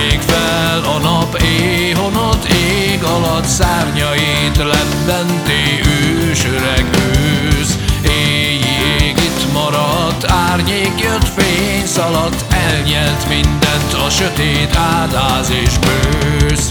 még fel a nap éhonat Ég alatt szárnyait lebbenté ős öreg ősz Éjjég itt maradt, árnyék jött, fény szaladt Elnyelt mindent a sötét ádáz és bősz.